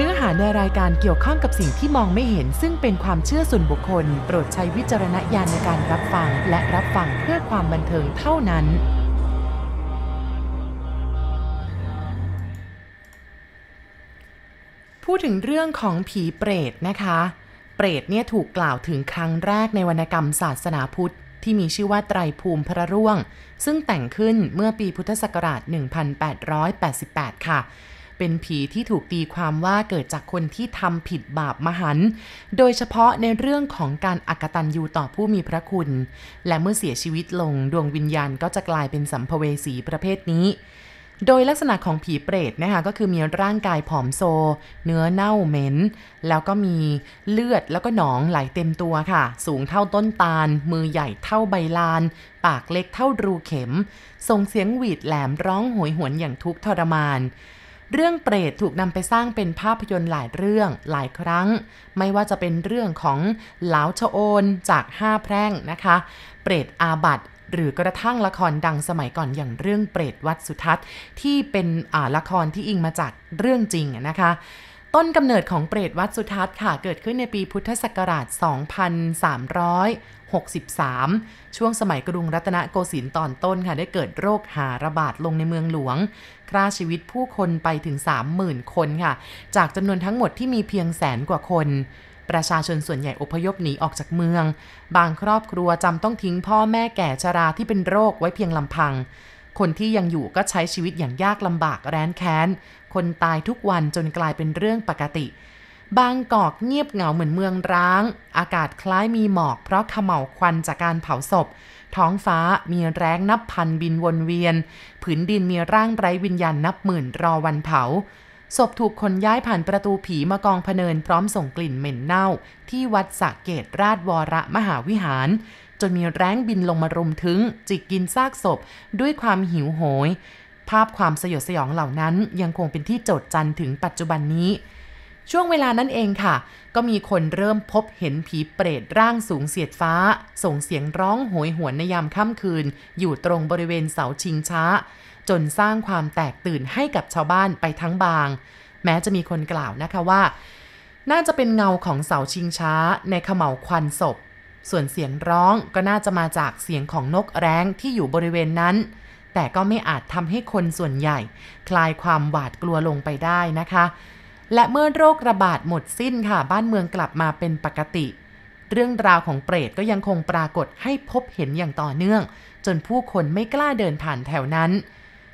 เนื้อหาในรายการเกี่ยวข้องกับสิ่งที่มองไม่เห็น ซึ่งเป็นความเชื่อส่วนบุคคล โปรดใช้วิจารณญาณในการรับฟัง และรับฟังเพื่อความบันเทิงเท่านั้น พูดถึงเรื่องของผีเปรตนะคะ เปรตเนี่ยถูกกล่าวถึงครั้งแรกในวรรณกรรมศาสนาพุทธที่มีชื่อว่าไตรภูมิพระร่วง ซึ่งแต่งขึ้นเมื่อปีพุทธศักราช 1888 ค่ะ เป็นผีที่ถูกตีความว่าเกิดจากคนที่ทำผิดบาปมหันต์โดยเฉพาะในเรื่องของการอักตันยูต่อผู้มีพระคุณ และเมื่อเสียชีวิตลงดวงวิญญาณก็จะกลายเป็นสัมภเวสีประเภทนี้โดยลักษณะของผีเปรตนะคะก็คือมีร่างกายผอมโซ เนื้อเน่าเหม็น แล้วก็มีเลือดแล้วก็หนองไหลเต็มตัวค่ะ สูงเท่าต้นตาล มือใหญ่เท่าใบลาน ปากเล็กเท่ารูเข็ม ส่งเสียงหวีดแหลมร้องโหยหวนอย่างทุกข์ทรมาน เรื่องเปรตถูกนำไปสร้างเป็นภาพยนตร์หลายเรื่องหลายครั้ง ไม่ว่าจะเป็นเรื่องของเหลาชโอนจากห้าแพร่งนะคะ เปรตอาบัตหรือกระทั่งละครดังสมัยก่อนอย่างเรื่องเปรตวัดสุทัศน์ ที่เป็นละครที่อิงมาจากเรื่องจริงนะคะต้นกำเนิดของเปรตวัดสุทัศน์ค่ะ เกิดขึ้นในปีพุทธศักราช 2,300 63 ช่วงสมัยกรุงรัตนโกสินทร์ตอนต้นค่ะได้เกิดโรคหาระบาดลงในเมืองหลวงฆ่าชีวิตผู้คนไปถึง 30,000 คนค่ะ จากจำนวนทั้งหมดที่มีเพียงแสนกว่าคน ประชาชนส่วนใหญ่อพยพหนีออกจากเมือง บางครอบครัวจำต้องทิ้งพ่อแม่แก่ชราที่เป็นโรคไว้เพียงลำพังคนที่ยังอยู่ก็ใช้ชีวิตอย่างยากลำบากแร้นแค้น คนตายทุกวันจนกลายเป็นเรื่องปกติ บางกอกเงียบเหงาเหมือนเมืองร้าง อากาศคล้ายมีหมอกเพราะขม่าวควันจากการเผาศพ ท้องฟ้ามีแรงนับพันบินวนเวียน ผืนดินมีร่างไร้วิญญาณนับหมื่นรอวันเผา ศพถูกขนย้ายผ่านประตูผีมากองพเนินพร้อมส่งกลิ่นเหม็นเน่า ที่วัดสะเกตราชวรมหาวิหาร จนมีแรงบินลงมารุมถึง จิกกินซากศพด้วยความหิวโหย ภาพความสยดสยองเหล่านั้นยังคงเป็นที่โจดจันถึงปัจจุบันนี้ ช่วงเวลานั้นเองค่ะ ก็มีคนเริ่มพบเห็นผีเปรตร่างสูงเสียดฟ้า ส่งเสียงร้องโหยหวนในยามค่ำคืน อยู่ตรงบริเวณเสาชิงช้า จนสร้างความแตกตื่นให้กับชาวบ้านไปทั้งบาง แม้จะมีคนกล่าวนะคะว่า น่าจะเป็นเงาของเสาชิงช้า ในเขม่าควันศพ ส่วนเสียงร้องก็น่าจะมาจากเสียงของนกแร้งที่อยู่บริเวณนั้นแต่ก็ไม่อาจทำให้คนส่วนใหญ่ คลายความหวาดกลัวลงไปได้นะคะ และเมื่อโรคระบาดหมดสิ้นค่ะ บ้านเมืองกลับมาเป็นปกติ เรื่องราวของเปรตก็ยังคงปรากฏให้พบเห็นอย่างต่อเนื่อง จนผู้คนไม่กล้าเดินผ่านแถวนั้น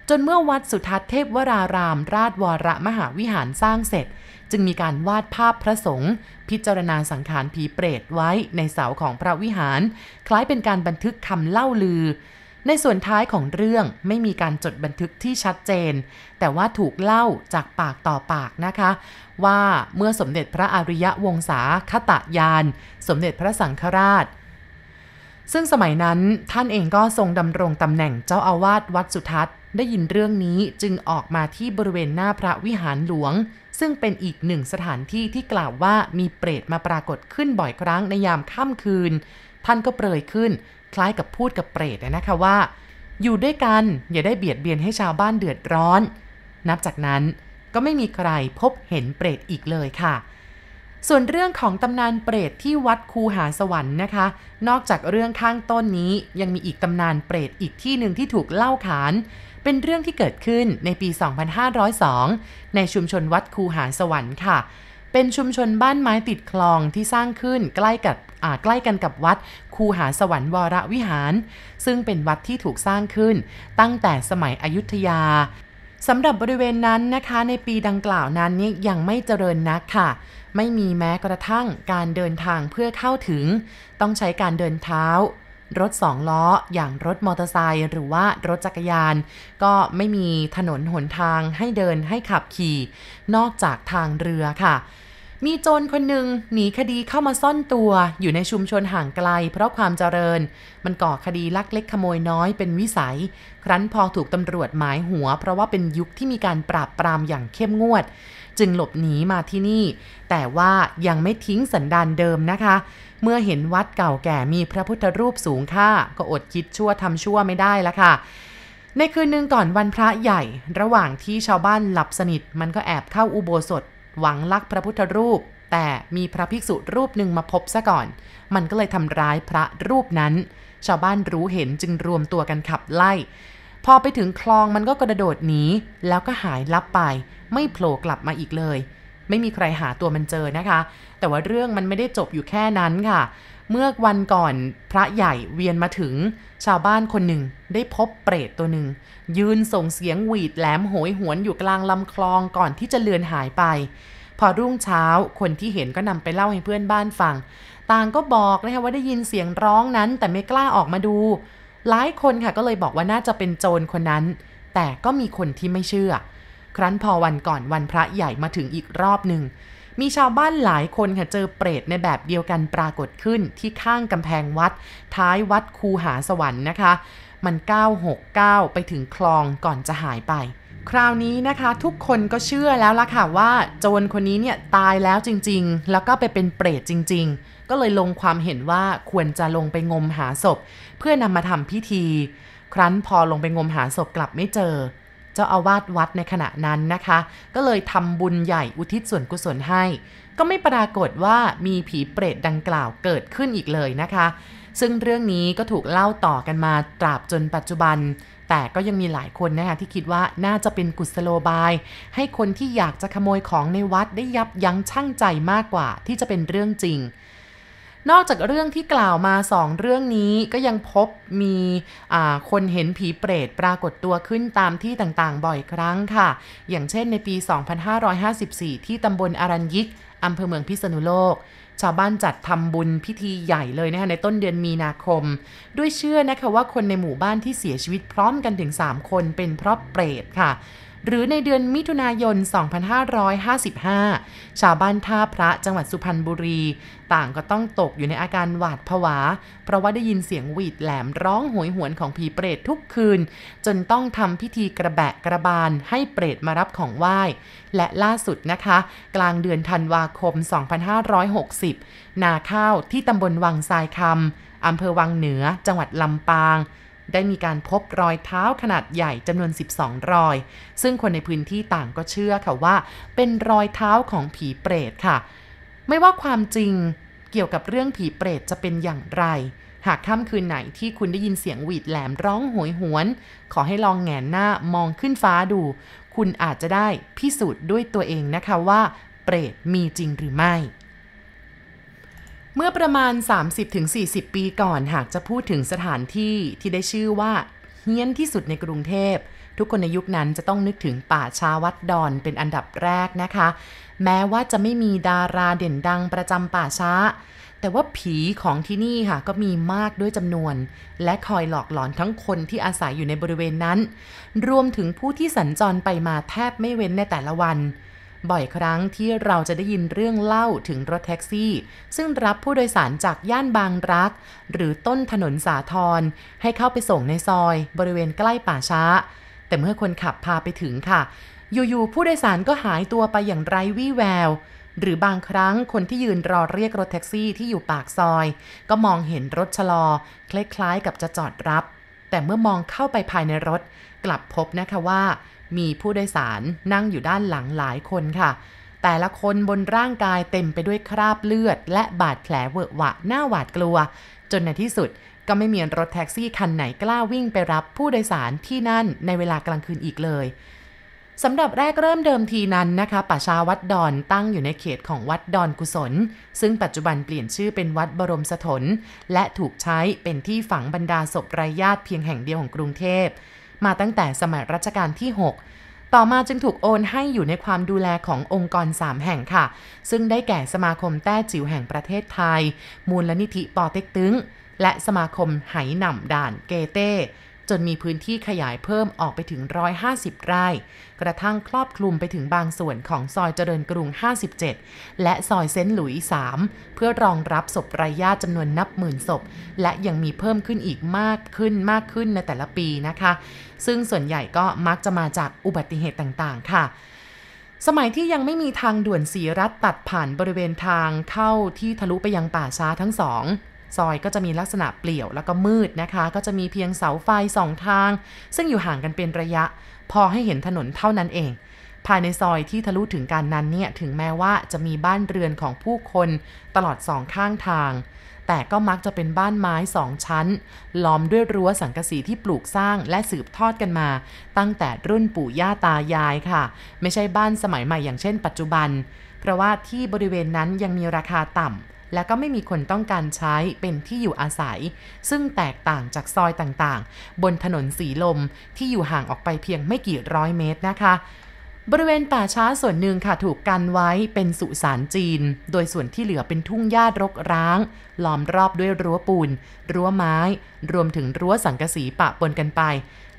จนเมื่อวัดสุทัศน์เทพวราราม ราชวรมหาวิหารสร้างเสร็จ จึงมีการวาดภาพพระสงฆ์พิจารณาสังขารผีเปรตไว้ในเสาของพระวิหาร คล้ายเป็นการบันทึกคำเล่าลือ ในส่วนท้ายของเรื่องไม่มีการจดบันทึกที่ชัดเจน แต่ว่าถูกเล่าจากปากต่อปากนะคะ ว่าเมื่อสมเด็จพระอริยวงศาคตยาน สมเด็จพระสังฆราช ซึ่งสมัยนั้นท่านเองก็ทรงดำรงตำแหน่งเจ้าอาวาสวัดสุทัศน์ ได้ยินเรื่องนี้จึงออกมาที่บริเวณหน้าพระวิหารหลวง ซึ่งเป็นอีกหนึ่งสถานที่ที่กล่าวว่ามีเปรตมาปรากฏขึ้นบ่อยครั้งในยามค่ำคืน ท่านก็เปรยขึ้น คล้ายกับพูดกับเปรตนะคะว่า อยู่ด้วยกันอย่าได้เบียดเบียนให้ชาวบ้านเดือดร้อน นับจากนั้นก็ไม่มีใครพบเห็นเปรตอีกเลยค่ะ ส่วนเรื่องของตำนานเปรตที่วัดคูหาสวรรค์นะคะ นอกจากเรื่องข้างต้นนี้ยังมีอีกตำนานเปรตอีกที่หนึ่งที่ถูกเล่าขาน เป็นเรื่องที่เกิดขึ้นในปี 2502 ในชุมชนวัดคูหาสวรรค์ค่ะ เป็นชุมชนบ้านไม้ติดคลองที่สร้างขึ้นใกล้กับใกล้กันกับวัดคูหาสวรรค์วรวิหาร ซึ่งเป็นวัดที่ถูกสร้างขึ้น ตั้งแต่สมัยอยุธยาสำหรับบริเวณนั้นนะคะในปีดังกล่าวนั้นนี่ยังไม่เจริญนักค่ะ ไม่มีแม้กระทั่งการเดินทางเพื่อเข้าถึง ต้องใช้การเดินเท้า รถสองล้อ อย่างรถมอเตอร์ไซค์หรือว่ารถจักรยาน ก็ไม่มีถนนหนทางให้เดินให้ขับขี่ นอกจากทางเรือค่ะ มีโจรคนหนึ่งหนีคดีเข้ามาซ่อนตัวอยู่ในชุมชนห่างไกล เพราะความเจริญ มันก่อคดีลักเล็กขโมยน้อยเป็นวิสัย ครั้นพอถูกตำรวจหมายหัว เพราะว่าเป็นยุคที่มีการปราบปรามอย่างเข้มงวด จึงหลบหนีมาที่นี่ แต่ว่ายังไม่ทิ้งสันดานเดิมนะคะ เมื่อเห็นวัดเก่าแก่มีพระพุทธรูปสูงค่า ก็อดคิดชั่วทำชั่วไม่ได้ละค่ะในคืนหนึ่งก่อนวันพระใหญ่ ระหว่างที่ชาวบ้านหลับสนิท มันก็แอบเข้าอุโบสถ หวังลักพระพุทธรูป แต่มีพระภิกษุรูปหนึ่งมาพบซะก่อน มันก็เลยทำร้ายพระรูปนั้น ชาวบ้านรู้เห็นจึงรวมตัวกันขับไล่ พอไปถึงคลองมันก็กระโดดหนีแล้วก็หายลับไป ไม่โผล่กลับมาอีกเลย ไม่มีใครหาตัวมันเจอนะคะ แต่ว่าเรื่องมันไม่ได้จบอยู่แค่นั้นค่ะ เมื่อวันก่อนพระใหญ่เวียนมาถึง ชาวบ้านคนหนึ่งได้พบเปรตตัวหนึ่ง ยืนส่งเสียงหวีดแหลมโหยหวนอยู่กลางลำคลองก่อนที่จะเลือนหายไป พอรุ่งเช้าคนที่เห็นก็นำไปเล่าให้เพื่อนบ้านฟัง ต่างก็บอกนะคะว่าได้ยินเสียงร้องนั้นแต่ไม่กล้าออกมาดู หลายคนค่ะก็เลยบอกว่าน่าจะเป็นโจรคนนั้น แต่ก็มีคนที่ไม่เชื่อ ครั้นพอวันก่อนวันพระใหญ่มาถึงอีกรอบหนึ่งมีชาวบ้านหลายคนค่ะเจอเปรตในแบบเดียวกันปรากฏขึ้นที่ข้างกำแพงวัด ท้ายวัดคูหาสวรรค์นะคะ มัน 969 ไปถึงคลองก่อนจะหายไป คราวนี้นะคะทุกคนก็เชื่อแล้วล่ะค่ะว่า โจรคนนี้เนี่ยตายแล้วจริง ๆ แล้วก็ไปเป็นเปรตจริง ๆ ก็เลยลงความเห็นว่าควรจะลงไปงมหาศพ เพื่อนำมาทำพิธี ครั้นพอลงไปงมหาศพกลับไม่เจอ เจ้าอาวาสวัดในขณะนั้นนะคะ ก็เลยทำบุญใหญ่อุทิศส่วนกุศลให้ ก็ไม่ปรากฏว่ามีผีเปรตดังกล่าวเกิดขึ้นอีกเลยนะคะ ซึ่งเรื่องนี้ก็ถูกเล่าต่อกันมาตราบจนปัจจุบันแต่ก็ยังมีหลายคนนะคะที่คิดว่าน่าจะเป็นกุศโลบาย ให้คนที่อยากจะขโมยของในวัดได้ยับยั้งชั่งใจมากกว่าที่จะเป็นเรื่องจริง นอกจากเรื่องที่กล่าวมาสองเรื่องนี้ก็ยังพบมีคนเห็นผีเปรตปรากฏตัวขึ้นตามที่ต่างๆ บ่อยครั้งค่ะ อย่างเช่นในปี 2554 ที่ตำบลอารัญยิกอำเภอเมืองพิษณุโลก ชาวบ้านจัดทำบุญพิธีใหญ่เลยนะคะในต้นเดือนมีนาคม ด้วยเชื่อนะคะว่าคนในหมู่บ้านที่เสียชีวิตพร้อมกันถึง 3 คนเป็นเพราะเปรตค่ะ หรือในเดือนมิถุนายน 2555 ชาวบ้านท่าพระจังหวัดสุพรรณบุรี ต่างก็ต้องตกอยู่ในอาการหวาดผวา เพราะว่าได้ยินเสียงหวีดแหลมร้องโหยหวนของผีเปรตทุกคืน จนต้องทำพิธีกระแบะกระบาลให้เปรตมารับของไหว้ และล่าสุดนะคะ กลางเดือนธันวาคม 2560 นาข้าวที่ตำบลวังทรายคำอำเภอวังเหนือ จังหวัดลำปาง ได้มีการพบรอยเท้าขนาดใหญ่จำนวน 12 รอย ซึ่งคนในพื้นที่ต่างก็เชื่อค่ะว่า เป็นรอยเท้าของผีเปรตค่ะ ไม่ว่าความจริงเกี่ยวกับเรื่องผีเปรตจะเป็นอย่างไร หากค่ำคืนไหนที่คุณได้ยินเสียงหวีดแหลมร้องโหยหวน ขอให้ลองแงนหน้ามองขึ้นฟ้าดู คุณอาจจะได้พิสูจน์ด้วยตัวเองนะคะว่า เปรตมีจริงหรือไม่ เมื่อประมาณ 30-40 ปีก่อนหากจะพูดถึงสถานที่ที่ได้ชื่อว่าเฮี้ยนที่สุดในกรุงเทพ ทุกคนในยุคนั้นจะต้องนึกถึงป่าชาวัดดอนเป็นอันดับแรกนะคะ แม้ว่าจะไม่มีดาราเด่นดังประจำป่าช้า แต่ว่าผีของที่นี่ค่ะ ก็มีมากด้วยจำนวน และคอยหลอกหลอนทั้งคนที่อาศัยอยู่ในบริเวณนั้น รวมถึงผู้ที่สัญจรไปมาแทบไม่เว้นในแต่ละวัน บ่อยครั้งที่เราจะได้ยินเรื่องเล่าถึงรถแท็กซี่ ซึ่งรับผู้โดยสารจากย่านบางรัก หรือต้นถนนสาทรให้เข้าไปส่งในซอย บริเวณใกล้ป่าช้า แต่เมื่อคนขับพาไปถึงค่ะ อยู่ๆผู้โดยสารก็หายตัวไปอย่างไร้วี่แววหรือบางครั้งคนที่ยืนรอเรียกรถแท็กซี่ที่อยู่ปากซอย ก็มองเห็นรถชะลอ คล้ายๆกับจะจอดรับ แต่เมื่อมองเข้าไปภายในรถ กลับพบนะคะว่า มีผู้โดยสารนั่งอยู่ด้านหลังหลายคนค่ะ แต่ละคนบนร่างกายเต็มไปด้วยคราบเลือด และบาดแผลเวอะหวะหน้าหวาดกลัว จนในที่สุดก็ไม่มีรถแท็กซี่คันไหนกล้าวิ่งไปรับผู้โดยสารที่นั่นในเวลากลางคืนอีกเลยสำหรับแรกเริ่มเดิมทีนั้นนะคะป่าชาวัดดอนตั้งอยู่ในเขตของวัดดอนกุศล ซึ่งปัจจุบันเปลี่ยนชื่อเป็นวัดบรมสถนและถูกใช้เป็นที่ฝังบรรดาศพไร้ญาติเพียงแห่งเดียวของกรุงเทพ มาตั้งแต่สมัยรัชกาลที่ 6 ต่อมาจึงถูกโอนให้อยู่ในความดูแลขององค์กร 3 แห่งค่ะ ซึ่งได้แก่สมาคมแต้จิ๋วแห่งประเทศไทย มูลนิธิปอเต็กตึง และสมาคมไหหนำด่านเกเต้ จนมีพื้นที่ขยายเพิ่มออกไปถึง 150 ไร่ กระทั่งครอบคลุมไปถึงบางส่วนของซอยเจริญกรุง 57 และซอยเซนต์หลุยส์3เพื่อรองรับศพไร้ญาติจำนวนนับหมื่นศพ และยังมีเพิ่มขึ้นอีกมากขึ้นมากขึ้นในแต่ละปีนะคะ ซึ่งส่วนใหญ่ก็มักจะมาจากอุบัติเหตุต่างๆ ค่ะสมัยที่ยังไม่มีทางด่วนสีรัฐตัดผ่านบริเวณทางเข้าที่ทะลุไปยังป่าช้าทั้งสอง ซอยก็จะมีลักษณะเปลี่ยวแล้วก็มืดนะคะ ก็จะมีเพียงเสาไฟสองทาง ซึ่งอยู่ห่างกันเป็นระยะ พอให้เห็นถนนเท่านั้นเอง ภายในซอยที่ทะลุถึงการนั้นเนี่ยถึงแม้ว่าจะมีบ้านเรือนของผู้คนตลอดสองข้างทาง แต่ก็มักจะเป็นบ้านไม้สองชั้น ล้อมด้วยรั้วสังกะสีที่ปลูกสร้างและสืบทอดกันมา ตั้งแต่รุ่นปู่ย่าตายายค่ะ ไม่ใช่บ้านสมัยใหม่อย่างเช่น ปัจจุบัน เพราะว่าที่บริเวณนั้นยังมีราคาต่ำ และก็ไม่มีคนต้องการใช้เป็นที่อยู่อาศัย ซึ่งแตกต่างจากซอยต่างๆ บนถนนสีลมที่อยู่ห่างออกไปเพียงไม่กี่ร้อยเมตรนะคะบริเวณป่าช้าส่วนหนึ่งค่ะถูกกันไว้เป็นสุสานจีน โดยส่วนที่เหลือเป็นทุ่งหญ้ารกร้าง ล้อมรอบด้วยรั้วปูน รั้วไม้ รวมถึงรั้วสังกะสีปะปนกันไป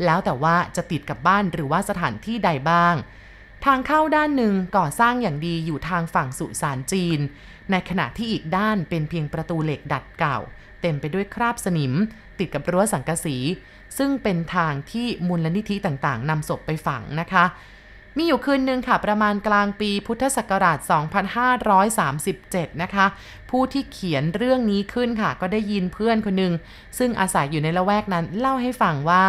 แล้วแต่ว่าจะติดกับบ้านหรือว่าสถานที่ใดบ้าง ทางเข้าด้านหนึ่งก่อสร้างอย่างดีอยู่ทางฝั่งสุสานจีน ในขณะที่อีกด้านเป็นเพียงประตูเหล็กดัดเก่า เต็มไปด้วยคราบสนิม ติดกับรั้วสังกะสี ซึ่งเป็นทางที่มูลนิธิต่างๆนำศพไปฝังนะคะ มีอยู่คืนหนึ่งค่ะประมาณกลางปีพุทธศักราช 2537 นะคะ ผู้ที่เขียนเรื่องนี้ขึ้นค่ะ ก็ได้ยินเพื่อนคนหนึ่งซึ่งอาศัยอยู่ในละแวกนั้นเล่าให้ฟังว่า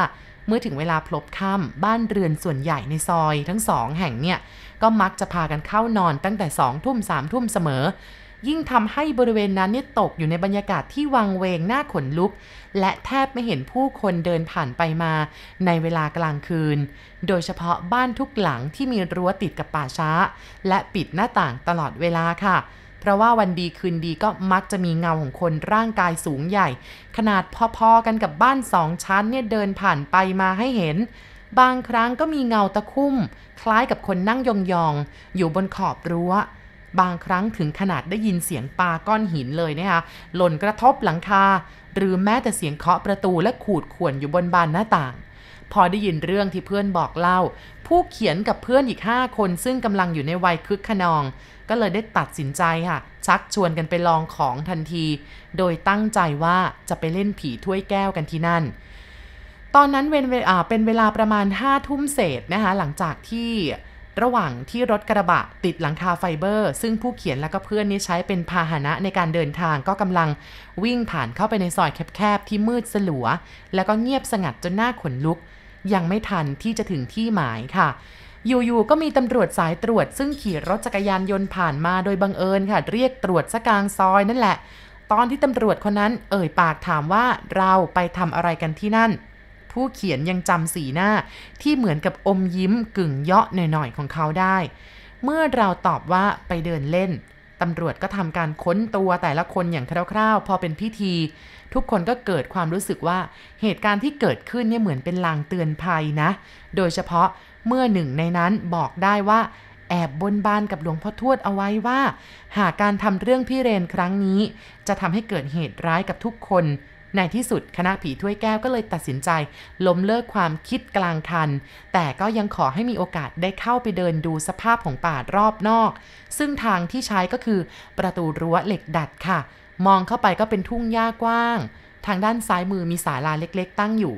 เมื่อถึงเวลาพลบค่ำบ้านเรือนส่วนใหญ่ในซอยทั้งสองแห่งเนี่ย ก็มักจะพากันเข้านอนตั้งแต่สองทุ่มสามทุ่มเสมอ ยิ่งทำให้บริเวณนั้นนี่ตกอยู่ในบรรยากาศที่วังเวงน่าขนลุก และแทบไม่เห็นผู้คนเดินผ่านไปมาในเวลากลางคืน โดยเฉพาะบ้านทุกหลังที่มีรั้วติดกับป่าช้า และปิดหน้าต่างตลอดเวลาค่ะ เพราะว่าวันดีคืนดีก็มักจะมีเงาของคนร่างกายสูงใหญ่ ขนาดพอๆกันกับบ้านสองชั้นเนี่ยเดินผ่านไปมาให้เห็นบางครั้งก็มีเงาตะคุ่ม คล้ายกับคนนั่งยองๆ อยู่บนขอบรั้ว บางครั้งถึงขนาดได้ยินเสียงปาก้อนหินเลยนะคะหล่นกระทบหลังคา หรือแม้แต่เสียงเคาะประตูและขูดข่วนอยู่บนบานหน้าต่าง พอได้ยินเรื่องที่เพื่อนบอกเล่า ผู้เขียนกับเพื่อนอีก 5 คนซึ่งกำลังอยู่ในวัยคึกขนอง ก็เลยได้ตัดสินใจค่ะ ชักชวนกันไปลองของทันที โดยตั้งใจว่าจะไปเล่นผีถ้วยแก้วกันที่นั่นตอนนั้นเป็นเวลาประมาณ5ทุ่มเศษนะคะหลังจากที่ ระหว่างที่รถกระบะติดหลังคาไฟเบอร์ ซึ่งผู้เขียนและก็เพื่อนนี้ใช้เป็นพาหนะในการเดินทางก็กำลังวิ่งผ่านเข้าไปในซอยแคบๆที่มืดสลัว แล้วก็เงียบสงัดจนหน้าขนลุก ยังไม่ทันที่จะถึงที่หมายค่ะอยู่ๆ ก็มีตำรวจสายตรวจ ซึ่งขี่รถจักรยานยนต์ผ่านมาโดยบังเอิญค่ะ เรียกตรวจสกลางซอยนั่นแหละ ตอนที่ตำรวจคนนั้นเอ่ยปากถามว่าเราไปทำอะไรกันที่นั่น ผู้เขียนยังจำสีหน้า ที่เหมือนกับอมยิ้มกึ่งเยาะหน่อยๆของเขาได้ เมื่อเราตอบว่าไปเดินเล่นตำรวจก็ทำการค้นตัวแต่ละคนอย่างคร่าวๆ พอเป็นพิธี ทุกคนก็เกิดความรู้สึกว่าเหตุการณ์ที่เกิดขึ้นเนี่ยเหมือนเป็นลางเตือนภัยนะ โดยเฉพาะเมื่อหนึ่งในนั้นบอกได้ว่า แอบบนบานกับหลวงพ่อทวดเอาไว้ว่า หากการทำเรื่องพิเรนครั้งนี้ จะทำให้เกิดเหตุร้ายกับทุกคน ในที่สุดคณะผีถ้วยแก้วก็เลยตัดสินใจล้มเลิกความคิดกลางคัน แต่ก็ยังขอให้มีโอกาสได้เข้าไปเดินดูสภาพของป่ารอบนอก ซึ่งทางที่ใช้ก็คือประตูรั้วเหล็กดัดค่ะ มองเข้าไปก็เป็นทุ่งหญ้ากว้าง ทางด้านซ้ายมือมีศาลาเล็กๆ ตั้งอยู่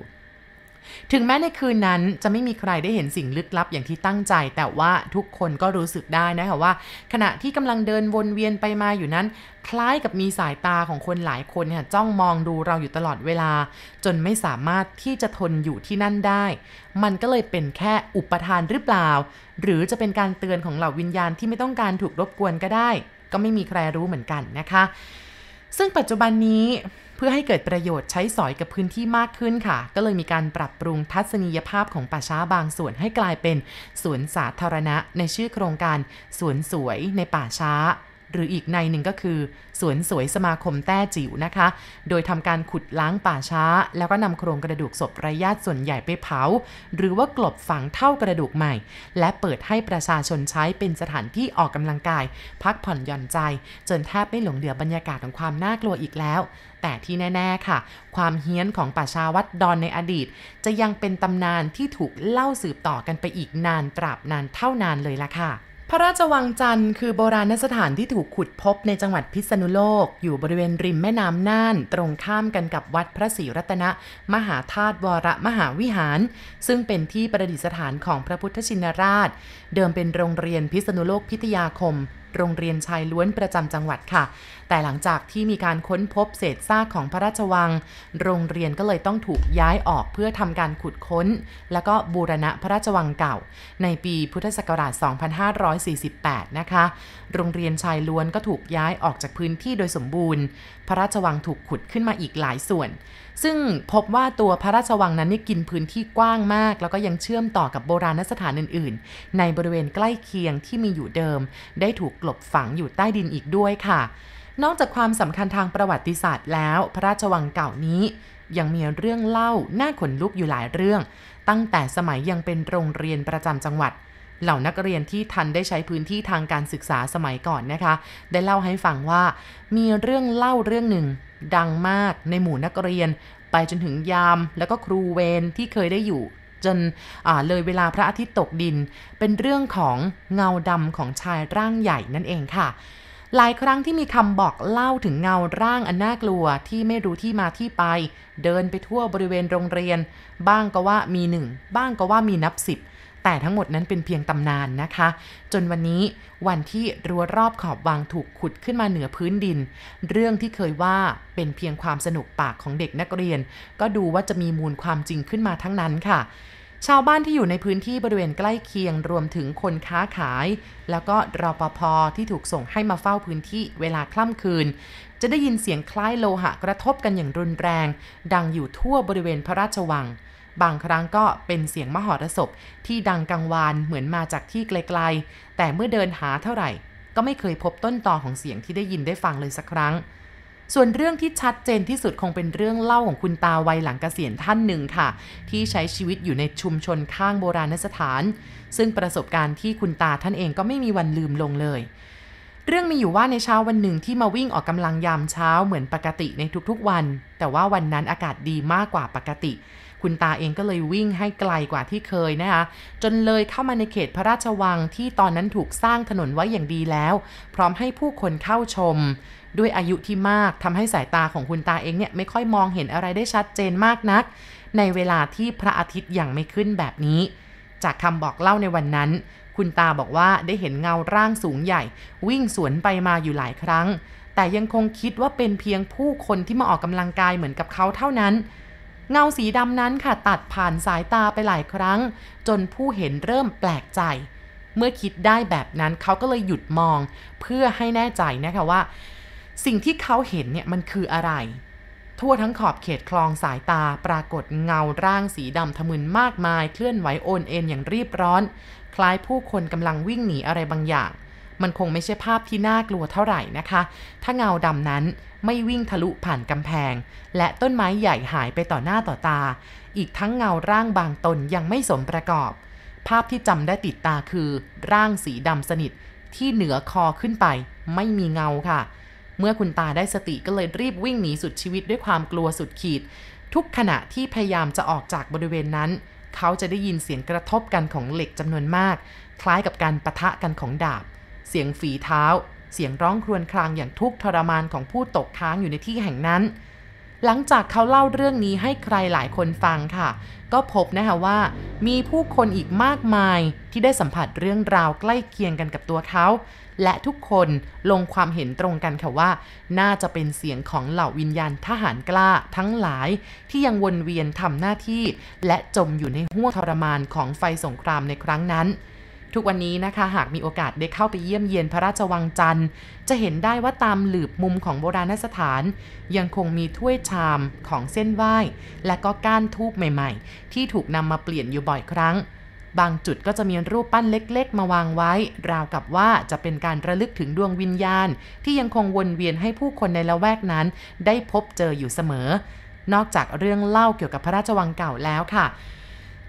ถึงแม้ในคืนนั้นจะไม่มีใครได้เห็นสิ่งลึกลับอย่างที่ตั้งใจ แต่ว่าทุกคนก็รู้สึกได้นะคะว่า ขณะที่กำลังเดินวนเวียนไปมาอยู่นั้น คล้ายกับมีสายตาของคนหลายคนเนี่ยจ้องมองดูเราอยู่ตลอดเวลา จนไม่สามารถที่จะทนอยู่ที่นั่นได้ มันก็เลยเป็นแค่อุปทานหรือเปล่า หรือจะเป็นการเตือนของเหล่าวิญญาณที่ไม่ต้องการถูกรบกวนก็ได้ ก็ไม่มีใครรู้เหมือนกันนะคะ ซึ่งปัจจุบันนี้ เพื่อให้เกิดประโยชน์ใช้สอยกับพื้นที่มากขึ้นค่ะ ก็เลยมีการปรับปรุงทัศนียภาพของป่าช้าบางส่วนให้กลายเป็นสวนสาธารณะในชื่อโครงการสวนสวยในป่าช้า หรืออีกในหนึ่งก็คือสวนสวยสมาคมแต้จิ๋วนะคะ โดยทำการขุดล้างป่าช้า แล้วก็นำโครงกระดูกศพไร้ญาติส่วนใหญ่ไปเผา หรือว่ากลบฝังเท่ากระดูกใหม่ และเปิดให้ประชาชนใช้เป็นสถานที่ออกกำลังกาย พักผ่อนหย่อนใจ จนแทบไม่หลงเหลือบรรยากาศของความน่ากลัวอีกแล้ว แต่ที่แน่ ๆ ค่ะ ความเฮี้ยนของป่าชาวัดดอนในอดีต จะยังเป็นตำนานที่ถูกเล่าสืบต่อกันไปอีกนานตราบนานเท่านานเลยล่ะค่ะ พระราชวังจันทร์คือโบราณสถานที่ถูกขุดพบในจังหวัดพิษณุโลก อยู่บริเวณริมแม่น้ำน่าน ตรงข้ามกันกับวัดพระศรีรัตนมหาธาตุวรมหาวิหาร ซึ่งเป็นที่ประดิษฐานของพระพุทธชินราช เดิมเป็นโรงเรียนพิษณุโลกพิทยาคม โรงเรียนชายล้วนประจำจังหวัดค่ะ แต่หลังจากที่มีการค้นพบเศษซากของพระราชวัง โรงเรียนก็เลยต้องถูกย้ายออกเพื่อทำการขุดค้น แล้วก็บูรณะพระราชวังเก่า ในปีพุทธศักราช 2548 นะคะ โรงเรียนชายล้วนก็ถูกย้ายออกจากพื้นที่โดยสมบูรณ์ พระราชวังถูกขุดขึ้นมาอีกหลายส่วน ซึ่งพบว่าตัวพระราชวังนั้นนี่กินพื้นที่กว้างมาก แล้วก็ยังเชื่อมต่อกับโบราณสถานอื่น ๆ ในบริเวณใกล้เคียงที่มีอยู่เดิม ได้ถูกกลบฝังอยู่ใต้ดินอีกด้วยค่ะ นอกจากความสำคัญทางประวัติศาสตร์แล้ว พระราชวังเก่านี้ยังมีเรื่องเล่าน่าขนลุกอยู่หลายเรื่อง ตั้งแต่สมัยยังเป็นโรงเรียนประจำจังหวัด เหล่านักเรียนที่ทันได้ใช้พื้นที่ทางการศึกษาสมัยก่อนนะคะ ได้เล่าให้ฟังว่า มีเรื่องเล่าเรื่องหนึ่ง ดังมากในหมู่นักเรียน ไปจนถึงยามแล้วก็ครูเวรที่เคยได้อยู่ จนเลยเวลาพระอาทิตย์ตกดิน เป็นเรื่องของเงาดำของชายร่างใหญ่นั่นเองค่ะหลายครั้งที่มีคำบอกเล่าถึงเงาร่างอันน่ากลัวที่ไม่รู้ที่มาที่ไป เดินไปทั่วบริเวณโรงเรียน บ้างก็ว่ามีหนึ่งบ้างก็ว่ามีนับสิบ แต่ทั้งหมดนั้นเป็นเพียงตำนานนะคะ จนวันนี้วันที่รั้วรอบขอบวังถูกขุดขึ้นมาเหนือพื้นดิน เรื่องที่เคยว่าเป็นเพียงความสนุกปากของเด็กนักเรียน ก็ดูว่าจะมีมูลความจริงขึ้นมาทั้งนั้นค่ะชาวบ้านที่อยู่ในพื้นที่บริเวณใกล้เคียงรวมถึงคนค้าขาย แล้วก็รปภที่ถูกส่งให้มาเฝ้าพื้นที่เวลาคล่ำคืน จะได้ยินเสียงคล้ายโลหะกระทบกันอย่างรุนแรง ดังอยู่ทั่วบริเวณพระราชวัง บางครั้งก็เป็นเสียงมหรสพที่ดังกังวานเหมือนมาจากที่ไกลๆ แต่เมื่อเดินหาเท่าไหร่ ก็ไม่เคยพบต้นตอของเสียงที่ได้ยินได้ฟังเลยสักครั้ง ส่วนเรื่องที่ชัดเจนที่สุดคงเป็นเรื่องเล่าของคุณตาวัยหลังเกษียณท่านหนึ่งค่ะ ที่ใช้ชีวิตอยู่ในชุมชนข้างโบราณสถาน ซึ่งประสบการณ์ที่คุณตาท่านเองก็ไม่มีวันลืมลงเลยเรื่องมีอยู่ว่าในเช้าวันหนึ่งที่มาวิ่งออกกำลังยามเช้าเหมือนปกติในทุกๆวัน แต่ว่าวันนั้นอากาศดีมากกว่าปกติ คุณตาเองก็เลยวิ่งให้ไกลกว่าที่เคยนะคะ จนเลยเข้ามาในเขตพระราชวังที่ตอนนั้นถูกสร้างถนนไว้อย่างดีแล้ว พร้อมให้ผู้คนเข้าชม ด้วยอายุที่มากทำให้สายตาของคุณตาเองเนี่ยไม่ค่อยมองเห็นอะไรได้ชัดเจนมากนัก ในเวลาที่พระอาทิตย์ยังไม่ขึ้นแบบนี้ จากคำบอกเล่าในวันนั้น คุณตาบอกว่าได้เห็นเงาร่างสูงใหญ่ วิ่งสวนไปมาอยู่หลายครั้งแต่ยังคงคิดว่าเป็นเพียงผู้คนที่มาออกกำลังกายเหมือนกับเขาเท่านั้น เงาสีดำนั้นค่ะตัดผ่านสายตาไปหลายครั้ง จนผู้เห็นเริ่มแปลกใจ เมื่อคิดได้แบบนั้นเขาก็เลยหยุดมอง เพื่อให้แน่ใจนะคะว่า สิ่งที่เขาเห็นเนี่ยมันคืออะไร ทั่วทั้งขอบเขตคลองสายตาปรากฏเงาร่างสีดำทะมึนมากมาย เคลื่อนไหวโอนเอ็นอย่างรีบร้อน คล้ายผู้คนกำลังวิ่งหนีอะไรบางอย่าง มันคงไม่ใช่ภาพที่น่ากลัวเท่าไหร่นะคะ ถ้าเงาดำนั้น ไม่วิ่งทะลุผ่านกำแพง และต้นไม้ใหญ่หายไปต่อหน้าต่อตา อีกทั้งเงาร่างบางตนยังไม่สมประกอบ ภาพที่จำได้ติดตาคือ ร่างสีดำสนิทที่เหนือคอขึ้นไป ไม่มีเงาค่ะ เมื่อคุณตาได้สติก็เลยรีบวิ่งหนีสุดชีวิตด้วยความกลัวสุดขีด ทุกขณะที่พยายามจะออกจากบริเวณนั้น เขาจะได้ยินเสียงกระทบกันของเหล็กจำนวนมาก คล้ายกับการปะทะกันของดาบ เสียงฝีเท้า เสียงร้องครวญครางอย่างทุกข์ทรมานของผู้ตกค้างอยู่ในที่แห่งนั้น หลังจากเขาเล่าเรื่องนี้ให้ใครหลายคนฟังค่ะ ก็พบนะคะว่า มีผู้คนอีกมากมายที่ได้สัมผัสเรื่องราวใกล้เคียงกันกับตัวเขา และทุกคนลงความเห็นตรงกันค่ะว่า น่าจะเป็นเสียงของเหล่าวิญญาณทหารกล้าทั้งหลาย ที่ยังวนเวียนทำหน้าที่ และจมอยู่ในห้วงทรมานของไฟสงครามในครั้งนั้น ทุกวันนี้นะคะหากมีโอกาสได้เข้าไปเยี่ยมเยียนพระราชวังจันทร์ จะเห็นได้ว่าตามหลืบมุมของโบราณสถาน ยังคงมีถ้วยชามของเส้นไหว้ และก็ก้านทูบใหม่ๆ ที่ถูกนำมาเปลี่ยนอยู่บ่อยครั้ง บางจุดก็จะมีรูปปั้นเล็กๆ มาวางไว้ ราวกับว่าจะเป็นการระลึกถึงดวงวิญญาณ ที่ยังคงวนเวียนให้ผู้คนในละแวกนั้น ได้พบเจออยู่เสมอ นอกจากเรื่องเล่าเกี่ยวกับพระราชวังเก่าแล้วค่ะ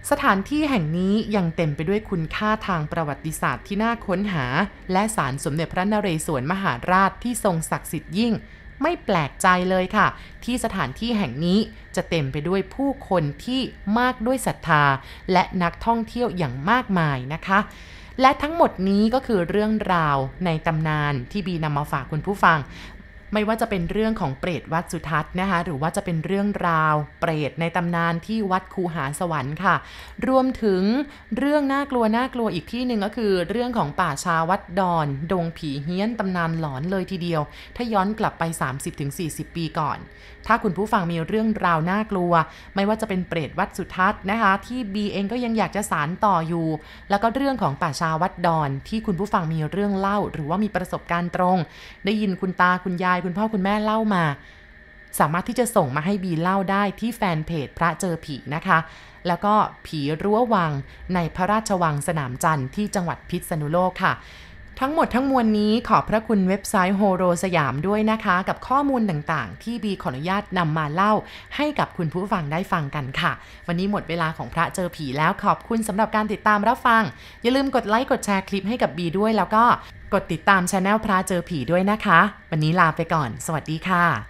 สถานที่แห่งนี้ยังเต็มไปด้วยคุณค่าทางประวัติศาสตร์ที่น่าค้นหา และสารสมเด็จพระนเรศวรมหาราชที่ทรงศักดิ์สิทธิ์ยิ่ง ไม่แปลกใจเลยค่ะ ที่สถานที่แห่งนี้จะเต็มไปด้วยผู้คนที่มากด้วยศรัทธา และนักท่องเที่ยวอย่างมากมายนะคะ และทั้งหมดนี้ก็คือเรื่องราวในตำนานที่บีนำมาฝากคุณผู้ฟัง ไม่ว่าจะเป็นเรื่องของเปรตวัดสุทัศน์นะคะ หรือว่าจะเป็นเรื่องราว เปรตในตำนานที่วัดคูหาสวรรค์ค่ะ รวมถึงเรื่องน่ากลัวน่ากลัวอีกที่หนึ่งก็คือ เรื่องของป่าชาวัดดอน ดงผีเฮี้ยนตำนานหลอนเลยทีเดียว ถ้าย้อนกลับไป 30-40 ปีก่อนถ้าคุณผู้ฟังมีเรื่องราวน่ากลัว ไม่ว่าจะเป็นเปรตวัดสุทัศน์นะคะ ที่บีเองก็ยังอยากจะสารต่ออยู่ แล้วก็เรื่องของป่าชาวัดดอนที่คุณผู้ฟังมีเรื่องเล่า หรือว่ามีประสบการณ์ตรง ได้ยินคุณตาคุณยาย คุณพ่อคุณแม่เล่ามา สามารถที่จะส่งมาให้บีเล่าได้ที่แฟนเพจพระเจอผีนะคะ แล้วก็ผีรั้ววังในพระราชวังสนามจันทร์ที่จังหวัดพิษณุโลกค่ะ ทั้งหมดทั้งมวลนี้ขอบพระคุณเว็บไซต์โฮโรสยามด้วยนะคะ กับข้อมูลต่างๆ ที่บีขออนุญาตนำมาเล่า ให้กับคุณผู้ฟังได้ฟังกันค่ะ วันนี้หมดเวลาของพระเจอผีแล้วขอบคุณสำหรับการติดตามรับฟัง อย่าลืมกดไลค์กดแชร์คลิปให้กับบีด้วย แล้วก็กดติดตามช anel พระเจอผีด้วยนะคะ วันนี้ลาไปก่อน สวัสดีค่ะ